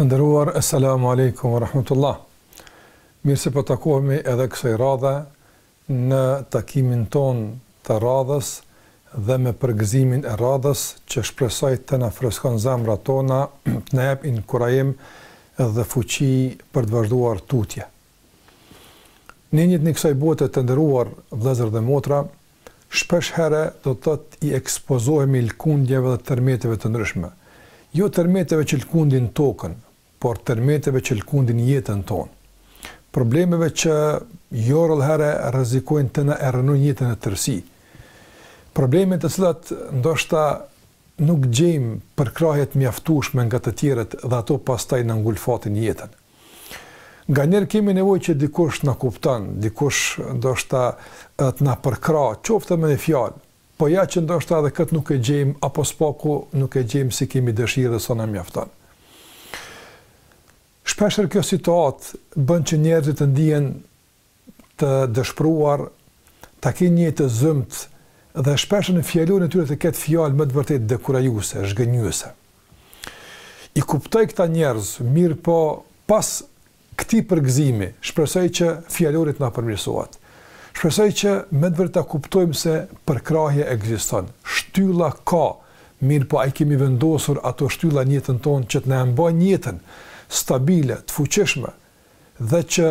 Të nderuar, Esselamu Alejkum ue Rahmetullah. Mirë se po takohemi edhe kësaj radhe në takimin tonë të radhës dhe me përgëzimin e radhës që shpresoj të na freskon zemrat tona, të na jep inkurajim dhe fuqi për të vazhduar tutje. Në jetën e kësaj bote të nderuar vëllezër dhe motra, shpesh herë do të thotë i ekspozohemi lkundjeve dhe tërmeteve të ndryshme. Jo tërmeteve që lkundin tokën, por tërmeteve që lkundin jetën tonë. Problemeve që jo rrallë herë rrezikojnë të na e rrënojnë jetën në tërësi. Probleme të cilat ndoshta nuk gjejmë përkrahje të mjaftueshme nga të tjerët dhe ato pastaj na ngulfatin jetën. Nganjëherë kemi nevojë që dikush të na kupton, dikush ndoshta të na përkrahë, qoftë edhe me një fjalë, por ja që ndoshta edhe këtë nuk e gjejmë apo së paku nuk e gjejmë si kemi dëshirë dhe sa na mjafton. Shpeshherë kjo situatë bën që njerëzit të ndihen të dëshpëruar, ta kenë një jetë të zymtë dhe shpesh në fjalorin e tyre të ketë fjalë me të vërtetë dekurajuese, zhgënjyese. I kuptoj këta njerëz, mirëpo pas këtij përgëzimi, shpresoj që fjalori të na përmirësohet. Shpresoj që me të vërtetë ta kuptojmë se përkrahja ekziston. Shtylla ka, mirëpo a i kemi vendosur ato shtylla në jetën tonë që të na e mbajnë jetën stabile, të fuqishme, dhe që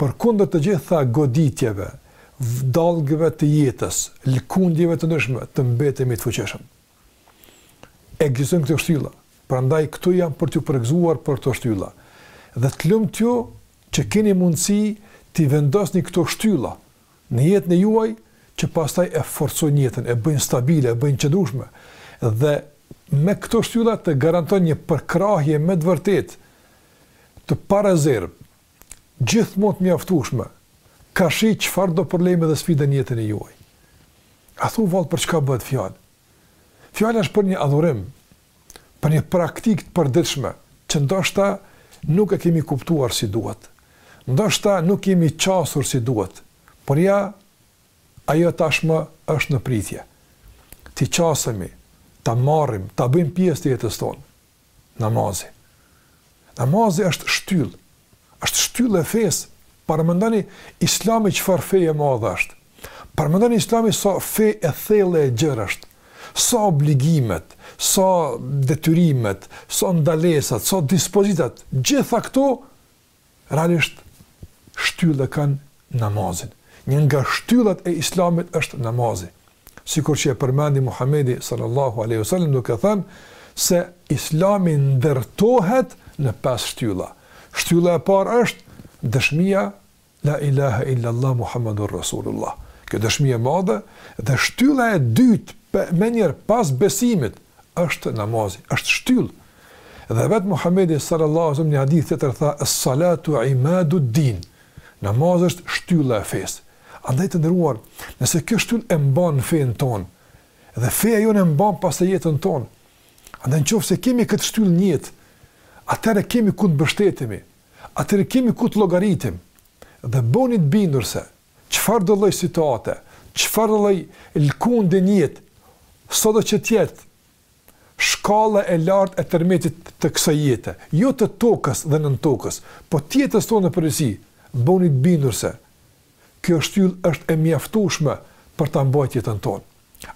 përkundër të gjitha goditjeve, dallgëve të jetës, lëkundjeve të ndryshme, të mbetemi të fuqishëm. Ekzistojnë këto shtylla, prandaj këtu jam për t'ju përgëzuar për këto shtylla. Dhe të lumtë ju që keni mundësi t'i vendosni këto shtylla në jetën e juaj që pastaj e forcojnë jetën, e bëjnë stabile, e bëjnë të qëndrueshme dhe me këto shtylla të garanton një përkrahje me të vërtetë Të parezervë, gjithmonë të mjaftueshme, karshi çfarëdo problemi dhe sfide në jetën e juaj. A thu vallë për çka bëhet fjalë? Fjala është për një adhurim, për një praktikë të përditshme, që ndoshta nuk e kemi kuptuar si duhet. Ndoshta nuk jemi qasur si duhet, por ja ajo tashmë është në pritje. T'i qasemi, ta marrim, ta bëjmë pjesë të jetës tonë. namazi. Namazi është shtyllë, është shtyllë e fesë, paramendoni islami çfarë feje e madhe është, paramendoni islami sa fe e thellë e gjërë është, sa obligimet, sa detyrimet, sa ndalesat, sa dispozitat, gjitha këto realisht shtyllë kanë namazin. Një nga shtyllat e islamit është namazi. Sikur që e përmendi Muhammedi sallallahu aleyhu sallam duke thënë se islami ndërtohet në pesë shtylla. Shtylla e parë është dëshmija la ilaha illa Allah Muhammadur Rasulullah. Kjo dëshmi e madhe dhe shtylla e dytë menjëherë pas besimit është namazi, është shtyllë. Dhe vetë Muhamedi sallallahu alaihi wasallam në një hadith tjetër tha es-salatu imadud-din. Namazi është shtylla e fesë. Andaj të nderuar, nëse kjo shtyllë e mban fenë tonë dhe feja jonë e mban pastaj jetën tonë, andaj në qoftë se kemi këtë shtyllë në jetë, atëherë kemi ku të mbështetemi, atëherë kemi ku të llogaritim dhe bëhuni të bindur se Çfarëdo lloj situate, çfarëdo lloj lëkundje në jetë, sado që të jetë shkalla e lartë e tërmetit të kësaj jete, jo të tokës dhe nën tokës, po të jetës tonë në përgjithësi, bëhuni të bindur se kjo shtyllë është e mjaftueshme për ta mbajtë jetën tonë.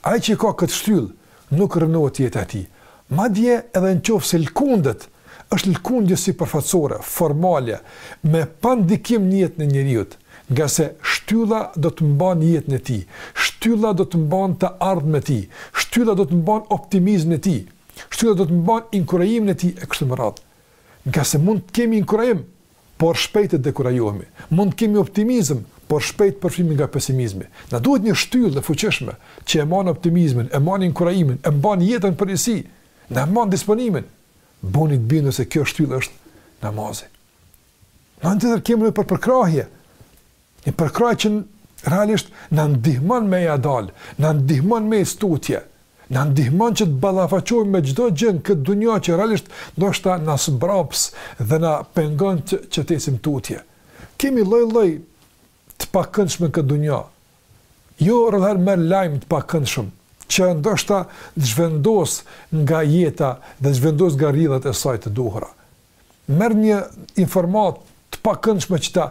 Ai që ka këtë shtyllë, nuk rrënohet jeta e tij. Madje edhe në qoftë se lëkundet, është lëkundje sipërfaqësore, formale, me pa ndikim në jetën e njeriut, ngase shtylla do ta mbajë jetën e tij, shtylla do ta mbajë të ardhmen e tij, shtylla do ta mbajë optimizmin e tij, shtylla do ta mbajë inkurajimin e tij e kështu me radhë. Ngase mund të kemi inkurajim, por shpejt të dekurajohemi. Mund të kemi optimizëm, por shpejt përfshihemi nga pesimizmi. Na duhet një shtyllë e fuqishme, që e mban optimizmin, e mban inkurajimin, e mban jetën në përgjithësi, na e mban disponimin. Bëhuni të bindur se kjo shtyllë është namazi. Në anë tjetër kemi nevojë për përkrahje. Një përkrahje që realisht na ndihmon me ia dalë, na ndihmon me ec tutje, na ndihmon që të ballafaqohemi me çdo gjë në këtë dunja që realisht ndoshta na sbraps dhe na pengon që, që të ecim tutje. Kemi lloj-lloj të pakëndshme në këtë dunja. Jo rrallëherë merr lajm të pakëndshëm, që ndoshta zhvendos nga jeta dhe zhvendos nga rrjedhat e saj të duhura. Merr një informatë të pakëndshme që ta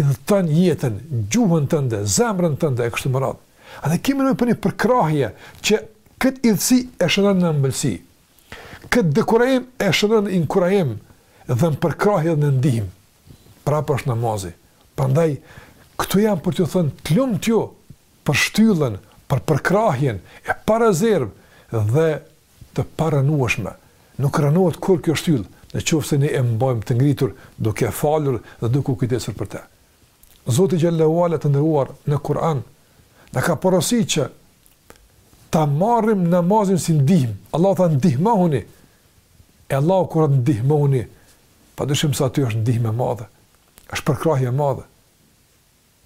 idhëton jetën, gjuhën tënde, zemrën tënde e kështu me radhë. A dhe kemi nevojë për një përkrahje që këtë idhësi e shndërron në ëmbëlsi. Këtë dekurajim e shndërron në inkurajim dhe në përkrahje dhe në ndihmë. Prapë është namazi. Prandaj këtu jam për t'ju thënë të lumtë ju për shtyllën, për përkrahjen e parezervë dhe të parrënueshme. Nuk rrënohet kurrë kjo shtyllë, në qoftë se ne e mbajmë të ngritur duke falur dhe duke u kujdesur për të. Zoti xhel-le ue ala të nderuar në Kur'an na ka porositur që ta marrim namazin si ndihmë. Allahu tha ndihmohuni. E Allahu kur tha ndihmohuni, padyshim se aty është ndihmë e madhe. Është përkrahje e madhe.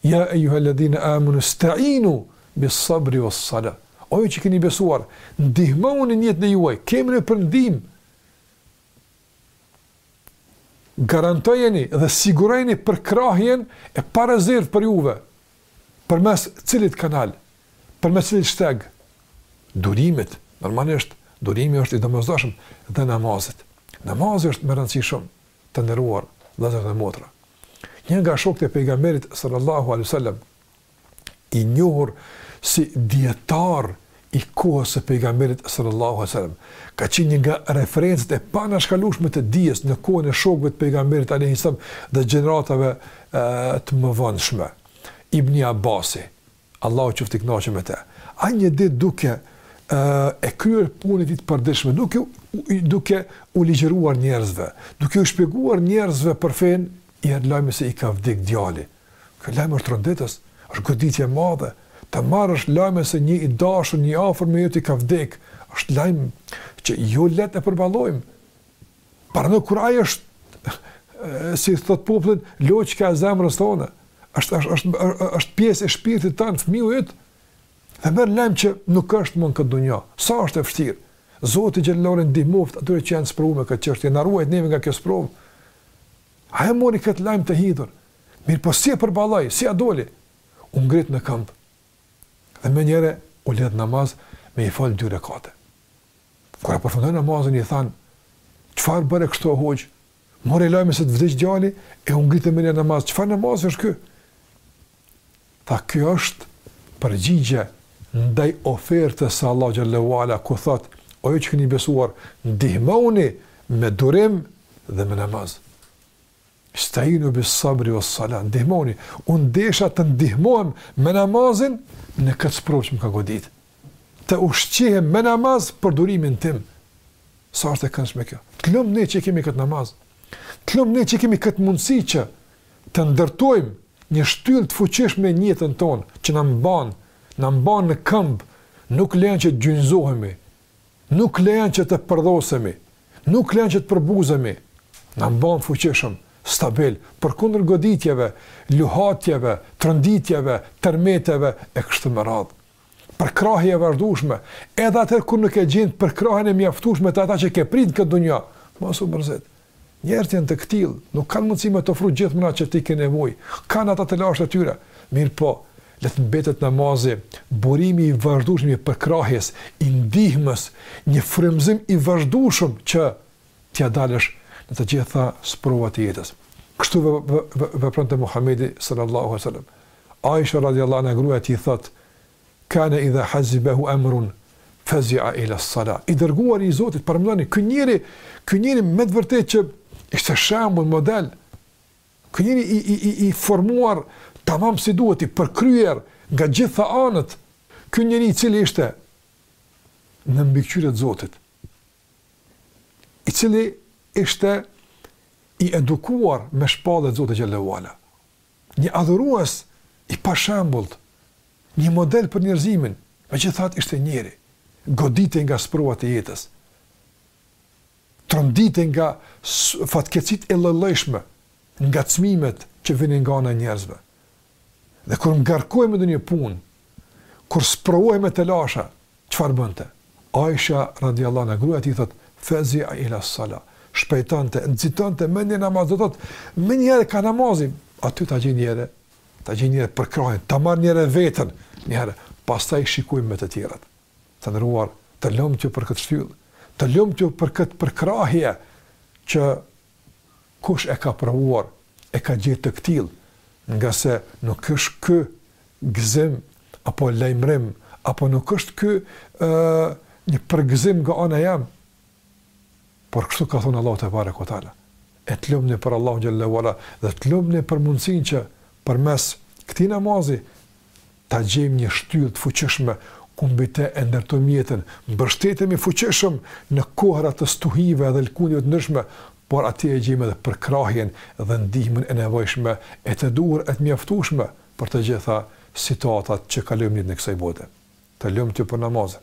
Ja ejuhellezine amenu istainu bis sabri was salah O ju që keni besuar, ndihmohuni nijetin e juaj, keni në përndihmë, garantojeni dhe sigurojeni përkrahjen e parezervë për juve, përmes cilit kanal, përmes cilit shteg, durimit, normalisht, durimi është i domozdoshëm dhe namazit. Namazi është i rëndësishëm, Të nderuar vëllezër dhe motra, një nga shokët e Pejgamberit sallallahu alejhi wasallam, i njohur si dijetar i kohës së Pejgamberit sallallahu alejhi wasallam, ka qenë një nga referencat e paanashkalueshme të dijes në kohën e shokëve të Pejgamberit alejhi wasallam dhe gjeneratave të mëvonshme. Ibn Abbasi, Allahu qoftë i kënaqur me të. Ai një ditë duke e kryer punën e tij të përditshme, duke duke u ligjëruar njerëzve, duke u shpjeguar njerëzve për fenë, i erdhi lajmi se i ka vdek djali. Ky lajm është tronditës, është goditje e madhe. Të marrësh lajmin se një i dashur, një i afërm i joti ka vdek, është lajm që jo lehtë e përballojmë. Paramendo kur ai është si thotë populli, loqka e zemrës tonë, është është është është, është pjesë e shpirtit tanë fëmiju yt. Dhe merr lajm që nuk është më në këtë dunja. Sa është e vështirë. Zoti xhelaluhu i ndihmoftë atyre që janë sprovuar me këtë çështje, na ruajtë neve nga kjo sprovë. Ai e mori këtë lajm të hidhur. Mirëpo si e përballoi, si ia doli? U ngrit në këmbë. Dhe menjëherë, u lidh namaz, me i falë dy rekate. Kur e përfundoi namazin i thanë, Çfarë bëre kështu o hoxhë? More lajmin se të vdiq djali e u ngrite në namaz. Çfarë namazi është ky? Tha, kjo është përgjigje ndaj ofertës së Allahut xhel-le ue ala ku thotë, o ju që keni besuar, ndihmoni me durim dhe me namaz. Istainu bis sabri was salah, ndihmoni, unë desha të ndihmohem me namazin në këtë sprovë që më ka godit. Të ushqehem me namaz për durimin tim. Sa është e këndshme kjo? Të lumë ne që e kemi këtë namaz. Të lumë ne që e kemi këtë mundësi që të ndërtojmë një shtyllë të fuqishme në jetën tonë, që na mban, na mban në këmbë, nuk len që të gjunjëzohemi. Nuk lejon që të përdhosemi, nuk lejon që të përbuzemi, na mban fuqishëm, stabil, përkundër goditjeve, luhatjeve, tronditjeve, tërmeteve, e kështu me radhë. Përkrahje e vazhdueshme, edhe atëherë kur nuk e gjen përkrahjen e mjaftueshme te ata që e ke prit në këtë dunjë, mos u mërzit. Njerëzit janë të këtillë, nuk kanë mundësi me të ofru gjithmonë atë që ti ke nevojë, kanë ata telashet e tyre. Mirëpo, le të mbetet namazi, burimi i vazhdueshëm i përkrahjes, i ndihmës, një frymëzim i vazhdueshëm që t'ia dalësh në të gjitha sprovat e jetës. Kështu vepronte Muhamedi sallallahu alaihi wasallam. Aisha radhiyallahu anha gruaja e tij thotë, Kane idha hazebehu emrun fezia ila sala. I dërguari i Zotit, paramendoni, ky njeri, ky njeri me të vërtetë që ishte shembull, model. Ky njeri i i i i formuar tamam si duhet, i përkryer nga gjitha anët. Ky njeri i cili ishte në mbikëqyrje të Zotit, i cili ishte i edukuar me shpallje të Zotit xhallahu ala. Një adhurues i pashembullt, një model për njerëzimin, megjithatë ishte njeri, goditej nga sprovat e jetës, tronditej nga fatkeqësitë e llojllojshme, ngacmimet që vinin nga ana e njerëzve. Dhe kur ngarkohej me ndonjë punë, kur sprovohej me telashe, Çfarë bënte? Aisha radijallahu anha, gruaja e tij thotë, Fazi'a ila s-salah, shpejtonte, nxitonte me hi në namaz, do të thotë, menjëherë ka namazi, aty ta gjej njëherë, ta gjej njëherë përkrahjen, ta marr njëherë veten, njëherë, pastaj shikojmë me të tjerët. Të nderuar, të lumtë ju për këtë shtyllë, të lumtë ju për këtë përkrahje që Kush e ka provuar e ka gjetë të këtillë, ngase nuk është ky gëzim apo lajmërim, apo nuk është ky ë një përgëzim nga ana jem, por kështu ka thonë Allahu tebareke ue teala, e të lumni për Allahun xhelle ue ala dhe të lumni për mundësinë që përmes këtij namazi Ta gjejmë një shtyllë të fuqishme ku mbi të e ndërtojmë jetën. Mbështetemi fuqishëm në kohëra të stuhive dhe lkundjeve të ndryshme, por atje e gjejmë edhe përkrahjen dhe ndihmën e nevojshme e të duhur e të mjaftueshme për të gjitha situatat që kalojmë në jetën e kësaj bote. Të lumtë ju për namazin.